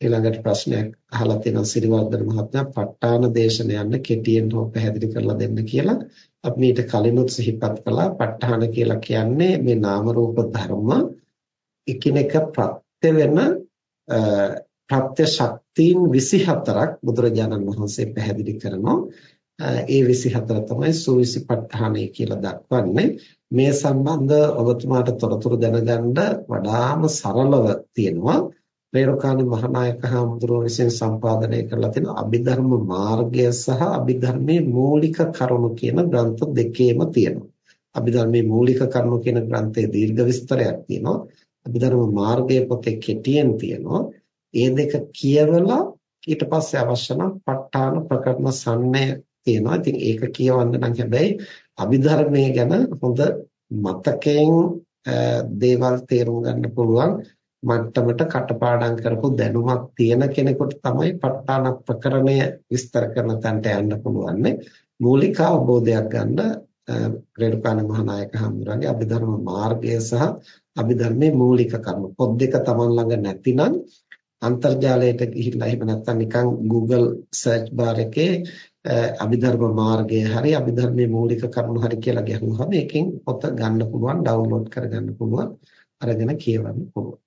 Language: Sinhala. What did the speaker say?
ඊළඟට ප්‍රශ්නයක් අහලා තියෙනවා සිරිවර්ධන මහත්මයා ප ဋ ාණ දේශන යන්න කෙටියෙන් හෝ පැහැදිලි කරලා දෙන්න කියලා. අපි මීට කලිනුත් සිහිපත් කළා ප ဋ ාණ කියලා කියන්නේ මේ නාම රූප ධර්ම එකිනෙක ප්‍රත්‍ය වෙන ප්‍රත්‍ය ශක්තියින් 24ක් බුදුරජාණන් වහන්සේ පැහැදිලි කරනවා. ඒ 24 තමයි සූවිසි ප ဋ ාණය කියලා දක්වන්නේ. මේ සම්බන්ධ ඔබතුමාට තොරතුරු දැනගන්න වඩාම සරලව තියෙනවා. රේරුකාණේ මහානායක හාමුදුරුවෝ විසින් සම්පාදනය කරලා තියෙන අභිධර්ම මාර්ගය සහ අභිධර්මයේ මූලික කරුණු කියන ග්‍රන්ථ දෙකේම තියෙනවා. අභිධර්මයේ මූලික කරුණු කියන ග්‍රන්ථයේ දීර්ඝ විස්තරයක් තියෙනවා. අභිධර්ම මාර්ගය පොතේ කෙටියෙන් තියෙනවා. ඒ දෙක කියවලා ඊට පස්සේ අවශ්‍ය නම් ප ဋ ාණ ප්‍රකරණ සම්ණය තියෙනවා. ඉතින් ඒක කියවන්න නම් හැබැයි අභිධර්මයේ ගැන හොඳ මතකයෙන් දේවල් තේරුම් ගන්න පුළුවන් මට්ටමට කටපාඩම් කරපු දැනුමක් තියෙන කෙනෙකුට තමයි ප ဋ ාණ ප්‍රකරණය විස්තර කරන තැනට යන්න පුළුවන්. මූලික අවබෝධයක් ගන්න රේරුකාණ මහානායක හඳුරන්නේ අභිධර්ම මාර්ගය සහ අභිධර්මයේ මූලික කරුණු. පොත් දෙක Taman ළඟ නැතිනම් අන්තර්ජාලයට ගිහිල්ලා එහෙම නැත්නම් නිකන් Google search bar එකේ අභිධර්ම මාර්ගය හරි අභිධර්මයේ මූලික කරුණු හරි කියලා ගැහුවහම ඒකෙන් පොත ගන්න පුළුවන් ඩවුන්ලෝඩ් කරගන්න පුළුවන් අරගෙන කියවන්න පුළුවන්